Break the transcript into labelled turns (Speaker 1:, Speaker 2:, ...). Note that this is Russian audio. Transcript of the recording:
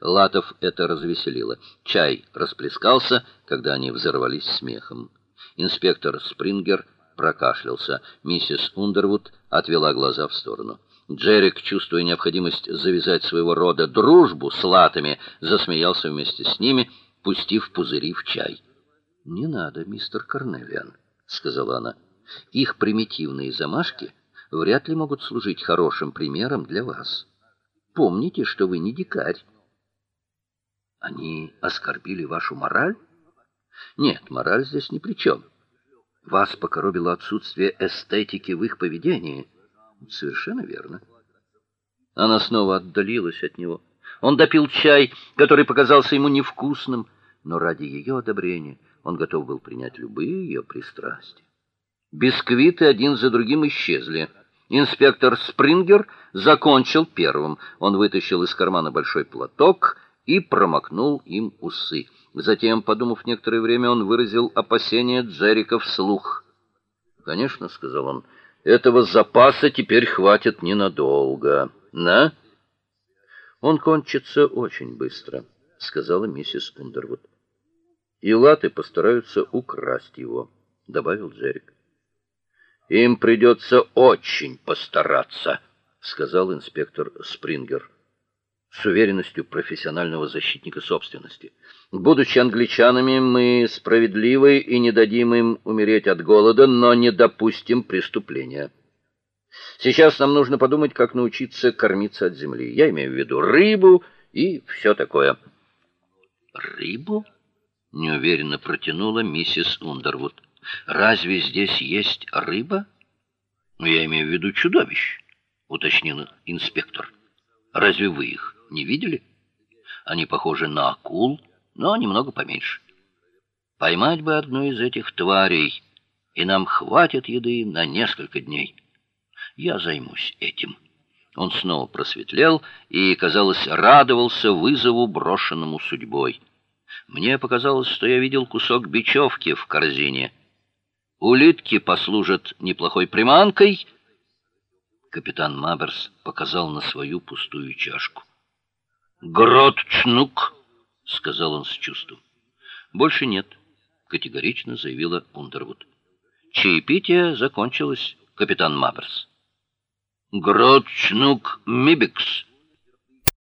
Speaker 1: Латов это развеселило. Чай расплескался, когда они взорвались смехом. Инспектор Спрингер прокашлялся. Миссис Ундервуд отвела глаза в сторону. Джерик, чувствуя необходимость завязать своего рода дружбу с латами, засмеялся вместе с ними, пустив пузыри в чай. "Не надо, мистер Карнелиан", сказала она. "Их примитивные замашки вряд ли могут служить хорошим примером для вас. Помните, что вы не дикарь. Они оскорбили вашу мораль? Нет, мораль здесь ни при чем. Вас покоробило отсутствие эстетики в их поведении. Совершенно верно. Она снова отдалилась от него. Он допил чай, который показался ему невкусным, но ради ее одобрения он готов был принять любые ее пристрастия. Бисквиты один за другим исчезли. Инспектор Спрингер закончил первым. Он вытащил из кармана большой платок и промокнул им усы. Затем, подумав некоторое время, он выразил опасение Джерика вслух. "Конечно", сказал он. Этого запаса теперь хватит ненадолго. На? Он кончится очень быстро, сказала миссис Ундервуд. И латы постараются украсть его, добавил Джерик. Им придется очень постараться, сказал инспектор Спрингер с уверенностью профессионального защитника собственности. Будучи англичанами, мы справедливы и не дадим им умереть от голода, но не допустим преступления. Сейчас нам нужно подумать, как научиться кормиться от земли. Я имею в виду рыбу и все такое. Рыбу? неуверенно протянула миссис Ундервуд. Разве здесь есть рыба? Я имею в виду чудовищ, уточнил инспектор. Разве вы их не видели? Они похожи на акул, но немного поменьше. Поймать бы одну из этих тварей, и нам хватит еды на несколько дней. Я займусь этим. Он снова просветлел и, казалось, радовался вызову, брошенному судьбой. Мне показалось, что я видел кусок бечевки в корзине. Улитки послужат неплохой приманкой. Капитан Маберс показал на свою пустую чашку. Гротчнук, сказал он с чувством. Больше нет, категорично заявила Ундервуд. Чаепитие закончилось, капитан Маберс. Гротчнук Мибекс,